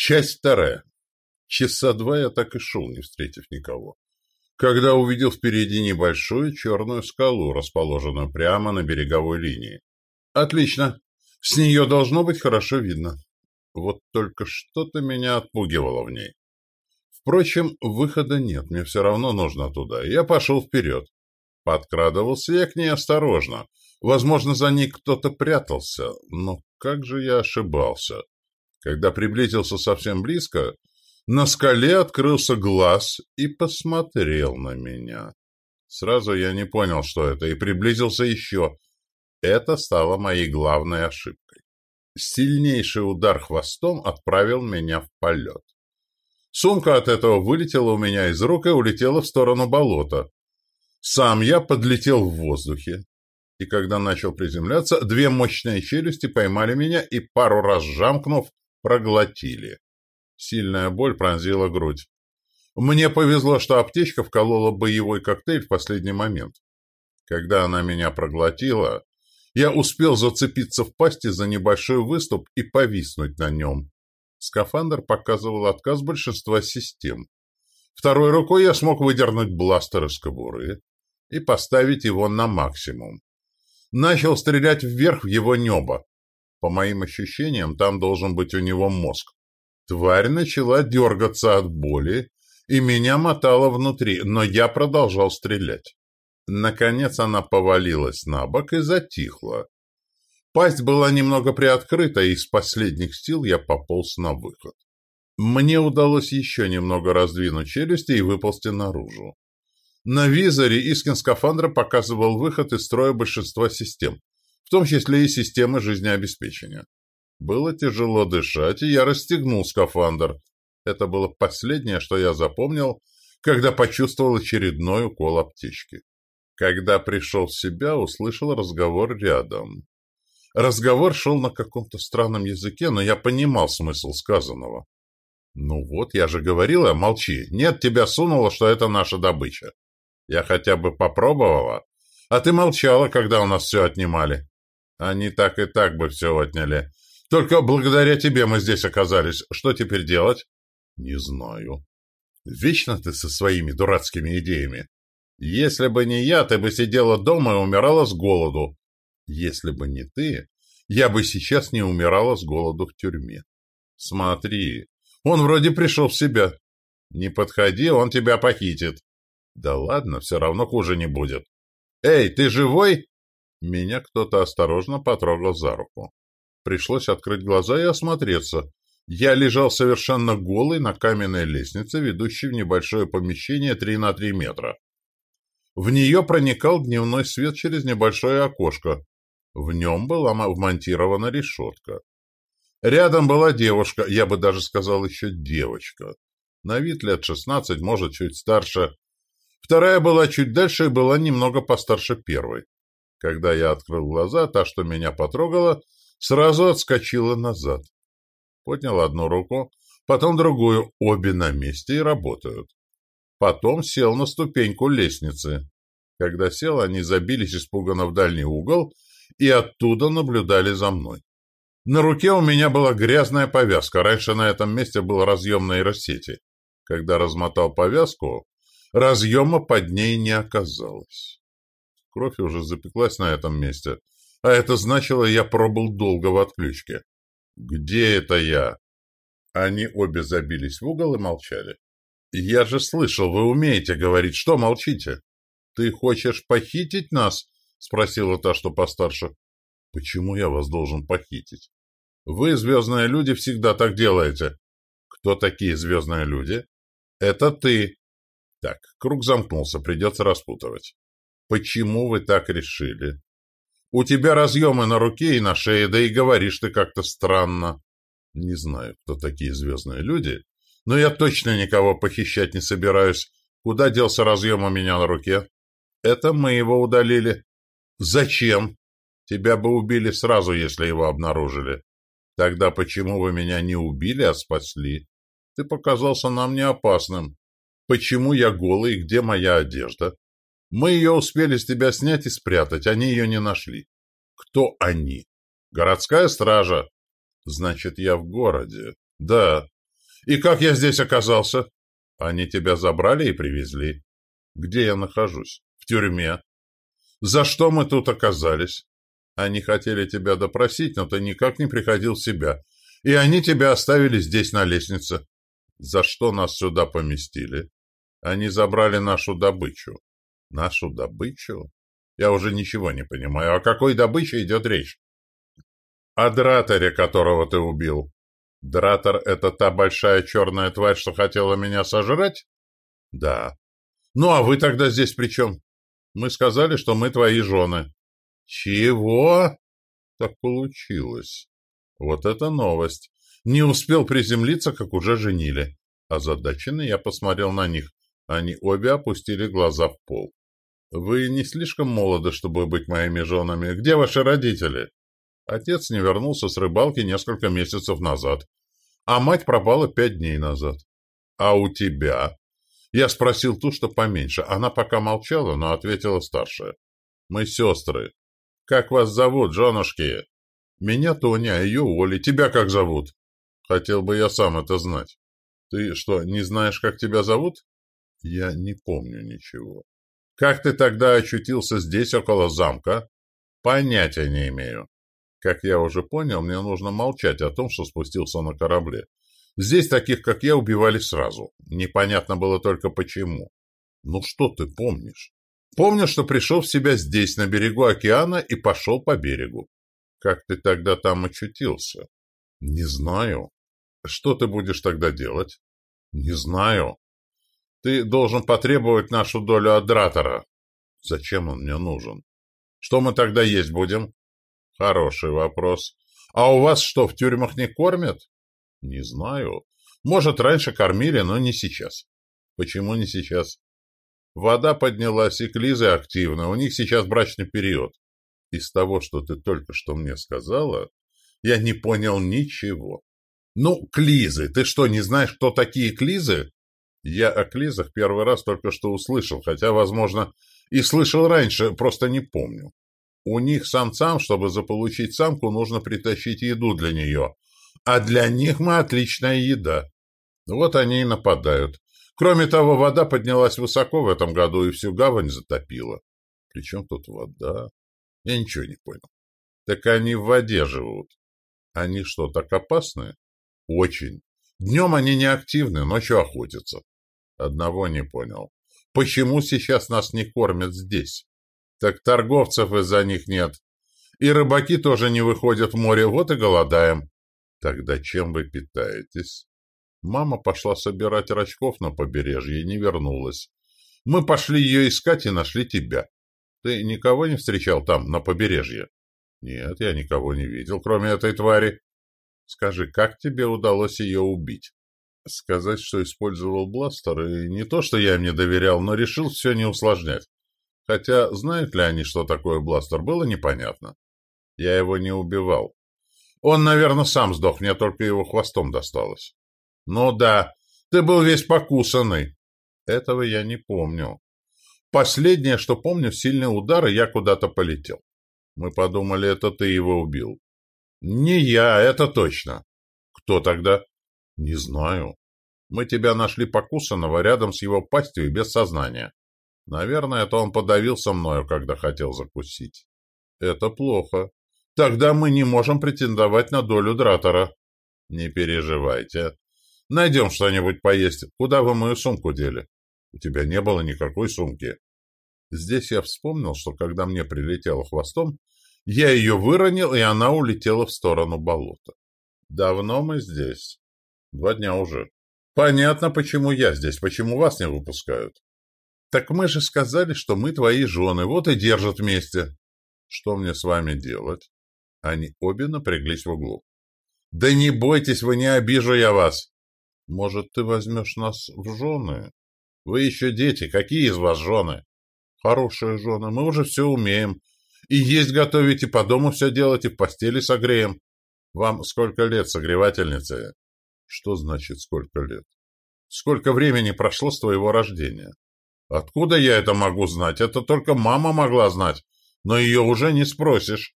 Часть вторая. Часа два я так и шел, не встретив никого. Когда увидел впереди небольшую черную скалу, расположенную прямо на береговой линии. Отлично. С нее должно быть хорошо видно. Вот только что-то меня отпугивало в ней. Впрочем, выхода нет, мне все равно нужно туда. Я пошел вперед. Подкрадывался я к ней осторожно. Возможно, за ней кто-то прятался, но как же я ошибался. Когда приблизился совсем близко, на скале открылся глаз и посмотрел на меня. Сразу я не понял, что это, и приблизился еще. Это стало моей главной ошибкой. Сильнейший удар хвостом отправил меня в полет. Сумка от этого вылетела у меня из рук и улетела в сторону болота. Сам я подлетел в воздухе. И когда начал приземляться, две мощные челюсти поймали меня и, пару раз жамкнув, проглотили. Сильная боль пронзила грудь. Мне повезло, что аптечка вколола боевой коктейль в последний момент. Когда она меня проглотила, я успел зацепиться в пасти за небольшой выступ и повиснуть на нем. Скафандр показывал отказ большинства систем. Второй рукой я смог выдернуть бластер из кобуры и поставить его на максимум. Начал стрелять вверх в его небо. По моим ощущениям, там должен быть у него мозг. Тварь начала дергаться от боли, и меня мотало внутри, но я продолжал стрелять. Наконец она повалилась на бок и затихла. Пасть была немного приоткрыта, и из последних сил я пополз на выход. Мне удалось еще немного раздвинуть челюсти и выползти наружу. На визоре Искин скафандра показывал выход из строя большинства систем, в том числе и системы жизнеобеспечения. Было тяжело дышать, и я расстегнул скафандр. Это было последнее, что я запомнил, когда почувствовал очередной укол аптечки. Когда пришел в себя, услышал разговор рядом. Разговор шел на каком-то странном языке, но я понимал смысл сказанного. «Ну вот, я же говорила, молчи. Нет, тебя сунуло, что это наша добыча. Я хотя бы попробовала, а ты молчала, когда у нас все отнимали. Они так и так бы все отняли. Только благодаря тебе мы здесь оказались. Что теперь делать? Не знаю. Вечно ты со своими дурацкими идеями. Если бы не я, ты бы сидела дома и умирала с голоду. Если бы не ты, я бы сейчас не умирала с голоду в тюрьме. Смотри, он вроде пришел в себя. Не подходи, он тебя похитит. Да ладно, все равно хуже не будет. Эй, ты живой? Меня кто-то осторожно потрогал за руку. Пришлось открыть глаза и осмотреться. Я лежал совершенно голый на каменной лестнице, ведущей в небольшое помещение 3 на 3 метра. В нее проникал дневной свет через небольшое окошко. В нем была вмонтирована решетка. Рядом была девушка, я бы даже сказал еще девочка. На вид лет шестнадцать, может, чуть старше. Вторая была чуть дальше и была немного постарше первой. Когда я открыл глаза, та, что меня потрогала, сразу отскочила назад. Поднял одну руку, потом другую, обе на месте и работают. Потом сел на ступеньку лестницы. Когда сел, они забились испуганно в дальний угол и оттуда наблюдали за мной. На руке у меня была грязная повязка, раньше на этом месте был разъем нейросети. Когда размотал повязку, разъема под ней не оказалось. Кровь уже запеклась на этом месте, а это значило, я пробыл долго в отключке. «Где это я?» Они обе забились в угол и молчали. «Я же слышал, вы умеете говорить. Что молчите?» «Ты хочешь похитить нас?» — спросила та, что постарше. «Почему я вас должен похитить?» «Вы, звездные люди, всегда так делаете». «Кто такие звездные люди?» «Это ты». Так, круг замкнулся, придется распутывать. «Почему вы так решили?» У тебя разъемы на руке и на шее, да и говоришь ты как-то странно. Не знаю, кто такие звездные люди, но я точно никого похищать не собираюсь. Куда делся разъем у меня на руке? Это мы его удалили. Зачем? Тебя бы убили сразу, если его обнаружили. Тогда почему вы меня не убили, а спасли? Ты показался нам неопасным. Почему я голый и где моя одежда? Мы ее успели с тебя снять и спрятать, они ее не нашли. Кто они? Городская стража. Значит, я в городе. Да. И как я здесь оказался? Они тебя забрали и привезли. Где я нахожусь? В тюрьме. За что мы тут оказались? Они хотели тебя допросить, но ты никак не приходил в себя. И они тебя оставили здесь на лестнице. За что нас сюда поместили? Они забрали нашу добычу. Нашу добычу? Я уже ничего не понимаю. О какой добыче идет речь? О драторе, которого ты убил. Дратор — это та большая черная тварь, что хотела меня сожрать? Да. Ну, а вы тогда здесь при чем? Мы сказали, что мы твои жены. Чего? Так получилось. Вот это новость. Не успел приземлиться, как уже женили. Озадаченный я посмотрел на них. Они обе опустили глаза в пол. «Вы не слишком молоды, чтобы быть моими женами. Где ваши родители?» Отец не вернулся с рыбалки несколько месяцев назад, а мать пропала пять дней назад. «А у тебя?» Я спросил ту, что поменьше. Она пока молчала, но ответила старшая. «Мы сестры. Как вас зовут, женушки?» «Меня Тоня, а ее Оля. Тебя как зовут?» «Хотел бы я сам это знать». «Ты что, не знаешь, как тебя зовут?» «Я не помню ничего». «Как ты тогда очутился здесь, около замка?» «Понятия не имею». Как я уже понял, мне нужно молчать о том, что спустился на корабле. Здесь таких, как я, убивали сразу. Непонятно было только почему. Ну что ты помнишь? Помню, что пришел в себя здесь, на берегу океана, и пошел по берегу. Как ты тогда там очутился? Не знаю. Что ты будешь тогда делать? Не знаю. Ты должен потребовать нашу долю от Дратора. Зачем он мне нужен? Что мы тогда есть будем? Хороший вопрос. А у вас что, в тюрьмах не кормят? Не знаю. Может, раньше кормили, но не сейчас. Почему не сейчас? Вода поднялась, и клизы активны. У них сейчас брачный период. Из того, что ты только что мне сказала, я не понял ничего. Ну, клизы. Ты что, не знаешь, кто такие клизы? Я о клизах первый раз только что услышал, хотя, возможно, и слышал раньше, просто не помню. У них самцам, чтобы заполучить самку, нужно притащить еду для нее. А для них мы отличная еда. Вот они и нападают. Кроме того, вода поднялась высоко в этом году и всю гавань затопила. Причем тут вода? Я ничего не понял. Так они в воде живут. Они что, так опасны? Очень. Днем они не активны, ночью охотятся. Одного не понял. Почему сейчас нас не кормят здесь? Так торговцев из-за них нет. И рыбаки тоже не выходят в море, вот и голодаем. Тогда чем вы питаетесь? Мама пошла собирать рачков на побережье и не вернулась. Мы пошли ее искать и нашли тебя. Ты никого не встречал там, на побережье? Нет, я никого не видел, кроме этой твари. Скажи, как тебе удалось ее убить? Сказать, что использовал бластер, и не то, что я им не доверял, но решил все не усложнять. Хотя, знают ли они, что такое бластер, было непонятно. Я его не убивал. Он, наверное, сам сдох, мне только его хвостом досталось. Ну да, ты был весь покусанный. Этого я не помню. Последнее, что помню, сильный удар, и я куда-то полетел. Мы подумали, это ты его убил. Не я, это точно. Кто тогда? Не знаю. Мы тебя нашли покусанного рядом с его пастью и без сознания. Наверное, это он подавился мною, когда хотел закусить. Это плохо. Тогда мы не можем претендовать на долю Дратора. Не переживайте. Найдем что-нибудь поесть. Куда вы мою сумку дели? У тебя не было никакой сумки. Здесь я вспомнил, что когда мне прилетело хвостом, я ее выронил, и она улетела в сторону болота. Давно мы здесь? Два дня уже. Понятно, почему я здесь, почему вас не выпускают. «Так мы же сказали, что мы твои жены, вот и держат вместе». «Что мне с вами делать?» Они обе напряглись в углу. «Да не бойтесь, вы не обижу я вас!» «Может, ты возьмешь нас в жены?» «Вы еще дети, какие из вас жены?» «Хорошие жены, мы уже все умеем. И есть готовить, и по дому все делать, и в постели согреем. Вам сколько лет, согревательница?» «Что значит сколько лет?» «Сколько времени прошло с твоего рождения?» Откуда я это могу знать? Это только мама могла знать, но ее уже не спросишь.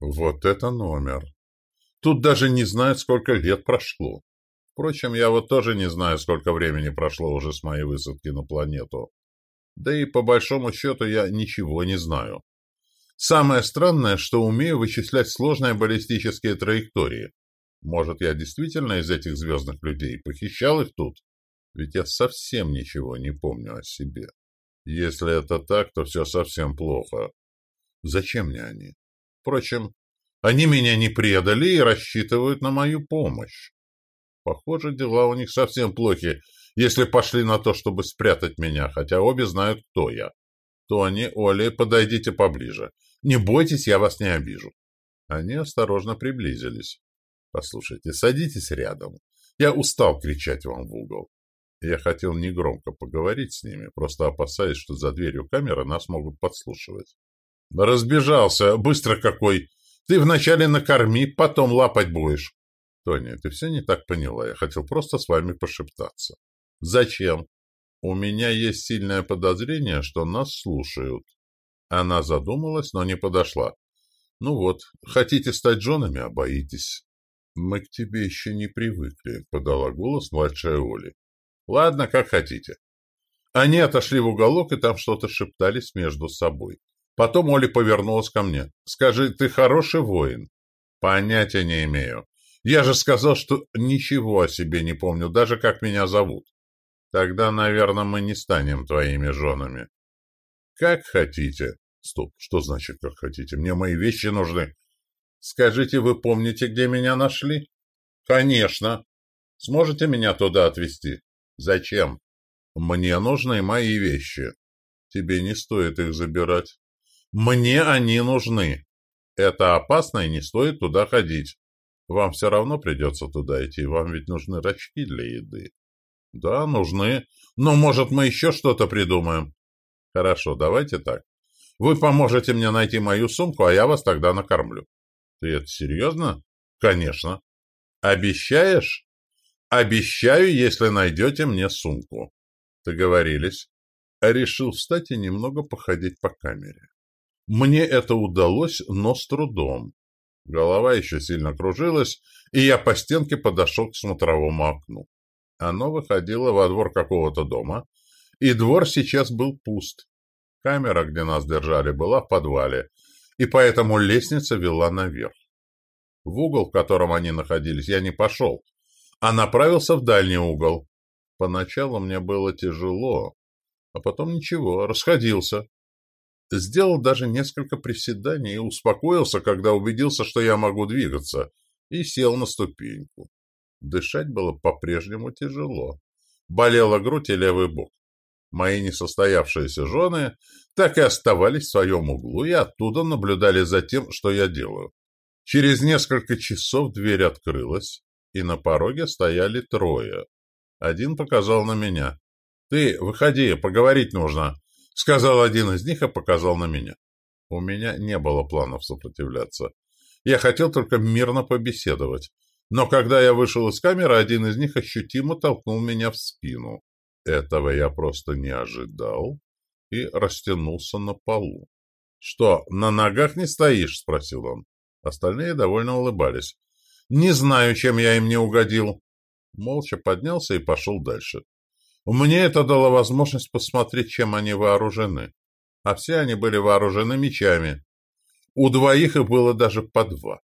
Вот это номер. Тут даже не знают, сколько лет прошло. Впрочем, я вот тоже не знаю, сколько времени прошло уже с моей высадки на планету. Да и по большому счету я ничего не знаю. Самое странное, что умею вычислять сложные баллистические траектории. Может, я действительно из этих звездных людей похищал их тут? Ведь я совсем ничего не помню о себе. Если это так, то все совсем плохо. Зачем мне они? Впрочем, они меня не предали и рассчитывают на мою помощь. Похоже, дела у них совсем плохи, если пошли на то, чтобы спрятать меня, хотя обе знают, кто я. Тони, Оли, подойдите поближе. Не бойтесь, я вас не обижу. Они осторожно приблизились. Послушайте, садитесь рядом. Я устал кричать вам в угол. Я хотел негромко поговорить с ними, просто опасаясь, что за дверью камеры нас могут подслушивать. Разбежался, быстро какой. Ты вначале накорми, потом лапать будешь. Тоня, ты все не так поняла. Я хотел просто с вами пошептаться. Зачем? У меня есть сильное подозрение, что нас слушают. Она задумалась, но не подошла. Ну вот, хотите стать женами, а боитесь. Мы к тебе еще не привыкли, подала голос младшая Оли. Ладно, как хотите. Они отошли в уголок и там что-то шептались между собой. Потом Оля повернулась ко мне. «Скажи, ты хороший воин?» «Понятия не имею. Я же сказал, что ничего о себе не помню, даже как меня зовут. Тогда, наверное, мы не станем твоими женами». «Как хотите». «Стоп, что значит «как хотите»? Мне мои вещи нужны». «Скажите, вы помните, где меня нашли?» «Конечно. Сможете меня туда отвезти?» «Зачем?» «Мне нужны мои вещи. Тебе не стоит их забирать». Мне они нужны. Это опасно и не стоит туда ходить. Вам все равно придется туда идти, вам ведь нужны рачки для еды. Да, нужны. Но, может, мы еще что-то придумаем? Хорошо, давайте так. Вы поможете мне найти мою сумку, а я вас тогда накормлю. Ты это серьезно? Конечно. Обещаешь? Обещаю, если найдете мне сумку. Договорились. Решил встать и немного походить по камере. Мне это удалось, но с трудом. Голова еще сильно кружилась, и я по стенке подошел к смотровому окну. Оно выходило во двор какого-то дома, и двор сейчас был пуст. Камера, где нас держали, была в подвале, и поэтому лестница вела наверх. В угол, в котором они находились, я не пошел, а направился в дальний угол. Поначалу мне было тяжело, а потом ничего, расходился. Сделал даже несколько приседаний и успокоился, когда убедился, что я могу двигаться, и сел на ступеньку. Дышать было по-прежнему тяжело. Болела грудь и левый бок. Мои несостоявшиеся жены так и оставались в своем углу и оттуда наблюдали за тем, что я делаю. Через несколько часов дверь открылась, и на пороге стояли трое. Один показал на меня. «Ты, выходи, поговорить нужно», — сказал один из них и показал на меня. У меня не было планов сопротивляться. Я хотел только мирно побеседовать. Но когда я вышел из камеры, один из них ощутимо толкнул меня в спину. Этого я просто не ожидал и растянулся на полу. «Что, на ногах не стоишь?» — спросил он. Остальные довольно улыбались. «Не знаю, чем я им не угодил». Молча поднялся и пошел дальше. Мне это дало возможность посмотреть, чем они вооружены. А все они были вооружены мечами. У двоих их было даже по два.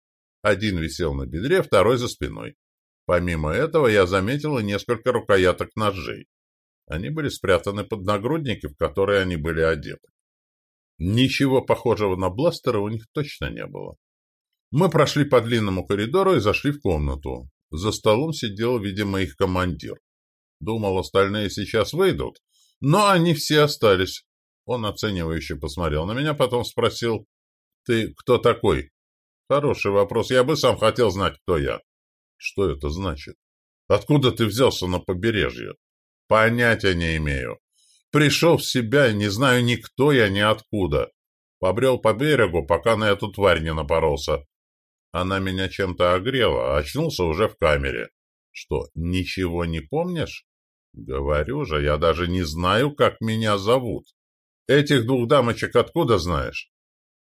Один висел на бедре, второй за спиной. Помимо этого я заметил и несколько рукояток ножей. Они были спрятаны под нагрудники, в которые они были одеты. Ничего похожего на бластеры у них точно не было. Мы прошли по длинному коридору и зашли в комнату. За столом сидел, видимо, их командир. Думал, остальные сейчас выйдут, но они все остались. Он оценивающе посмотрел на меня, потом спросил, «Ты кто такой?» «Хороший вопрос. Я бы сам хотел знать, кто я». «Что это значит? Откуда ты взялся на побережье?» «Понятия не имею. Пришел в себя, не знаю ни кто я, ни откуда. Побрел по берегу, пока на эту тварь не напоролся. Она меня чем-то огрела, а очнулся уже в камере. Что, ничего не помнишь? Говорю же, я даже не знаю, как меня зовут. Этих двух дамочек откуда знаешь?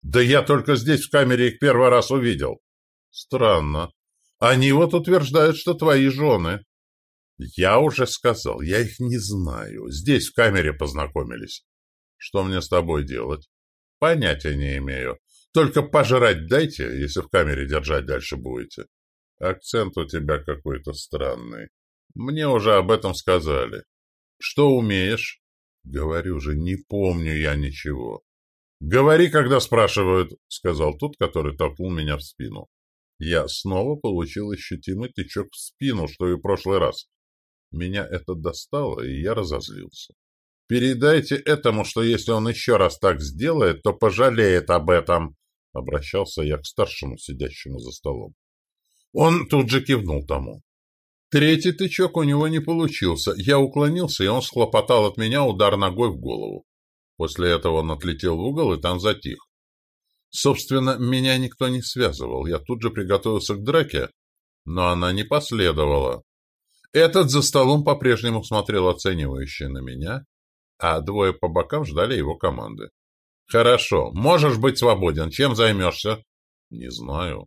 Да я только здесь в камере их первый раз увидел. Странно. Они вот утверждают, что твои жены. Я уже сказал, я их не знаю. Здесь в камере познакомились. Что мне с тобой делать? Понятия не имею. Только пожрать дайте, если в камере держать дальше будете. Акцент у тебя какой-то странный. Мне уже об этом сказали. Что умеешь? Говорю же, не помню я ничего. Говори, когда спрашивают, сказал тот, который толкнул меня в спину. Я снова получил ощутимый тычок в спину, что и в прошлый раз. Меня это достало, и я разозлился. «Передайте этому, что если он еще раз так сделает, то пожалеет об этом», — обращался я к старшему, сидящему за столом. Он тут же кивнул тому. Третий тычок у него не получился. Я уклонился, и он схлопотал от меня удар ногой в голову. После этого он отлетел в угол и там затих. Собственно, меня никто не связывал. Я тут же приготовился к драке, но она не последовала. Этот за столом по-прежнему смотрел оценивающе на меня, а двое по бокам ждали его команды. «Хорошо, можешь быть свободен. Чем займешься?» «Не знаю».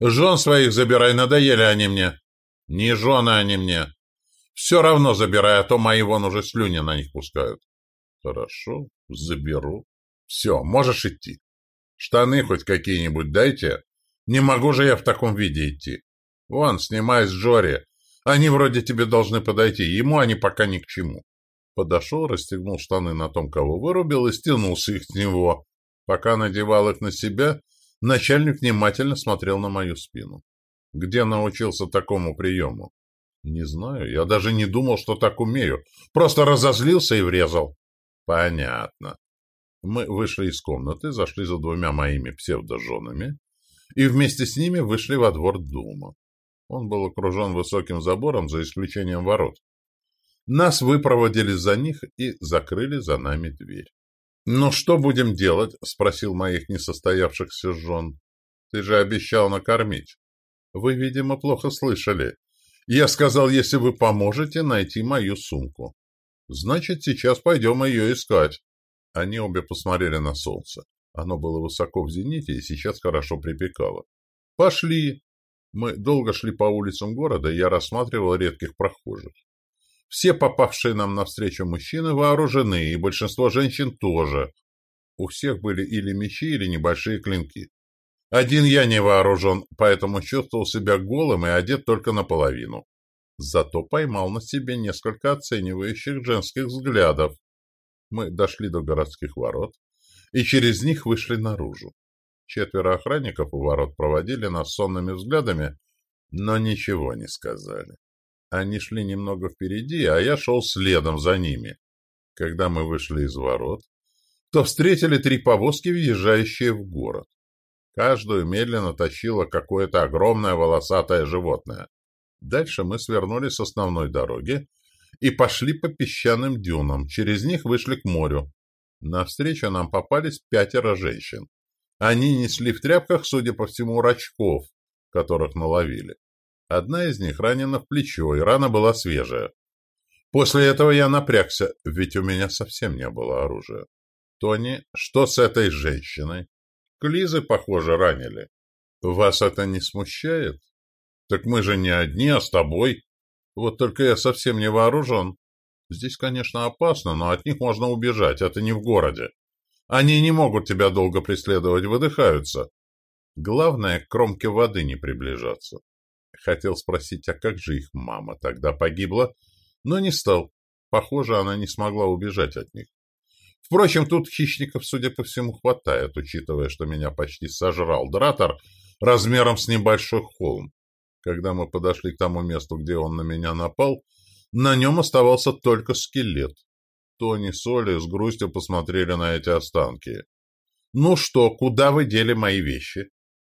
«Жен своих забирай, надоели они мне». «Не жены они мне». «Все равно забирай, а то мои вон уже слюни на них пускают». «Хорошо, заберу». «Все, можешь идти». «Штаны хоть какие-нибудь дайте. Не могу же я в таком виде идти. Вон, снимай с Джори. Они вроде тебе должны подойти, ему они пока ни к чему. Подошел, расстегнул штаны на том, кого вырубил, и стянулся их с него. Пока надевал их на себя, начальник внимательно смотрел на мою спину. Где научился такому приему? Не знаю, я даже не думал, что так умею. Просто разозлился и врезал. Понятно. Мы вышли из комнаты, зашли за двумя моими псевдоженами и вместе с ними вышли во двор дома. Он был окружен высоким забором, за исключением ворот. Нас выпроводили за них и закрыли за нами дверь. «Ну что будем делать?» — спросил моих несостоявшихся жен. «Ты же обещал накормить». «Вы, видимо, плохо слышали. Я сказал, если вы поможете найти мою сумку». «Значит, сейчас пойдем ее искать». Они обе посмотрели на солнце. Оно было высоко в зените и сейчас хорошо припекало. «Пошли!» Мы долго шли по улицам города, и я рассматривал редких прохожих. Все попавшие нам навстречу мужчины вооружены, и большинство женщин тоже. У всех были или мечи, или небольшие клинки. Один я не вооружен, поэтому чувствовал себя голым и одет только наполовину. Зато поймал на себе несколько оценивающих женских взглядов. Мы дошли до городских ворот и через них вышли наружу. Четверо охранников у ворот проводили нас сонными взглядами, но ничего не сказали. Они шли немного впереди, а я шел следом за ними. Когда мы вышли из ворот, то встретили три повозки, въезжающие в город. Каждую медленно тащило какое-то огромное волосатое животное. Дальше мы свернули с основной дороги и пошли по песчаным дюнам. Через них вышли к морю. Навстречу нам попались пятеро женщин. Они несли в тряпках, судя по всему, рачков, которых наловили. Одна из них ранена в плечо, и рана была свежая. После этого я напрягся, ведь у меня совсем не было оружия. «Тони, что с этой женщиной?» «Клизы, похоже, ранили». «Вас это не смущает?» «Так мы же не одни, а с тобой. Вот только я совсем не вооружен. Здесь, конечно, опасно, но от них можно убежать, это не в городе. Они не могут тебя долго преследовать, выдыхаются. Главное, к кромке воды не приближаться. Хотел спросить, а как же их мама тогда погибла, но не стал. Похоже, она не смогла убежать от них. Впрочем, тут хищников, судя по всему, хватает, учитывая, что меня почти сожрал дратор размером с небольшой холм. Когда мы подошли к тому месту, где он на меня напал, на нем оставался только скелет. Тони с Олей с грустью посмотрели на эти останки. «Ну что, куда вы дели мои вещи?»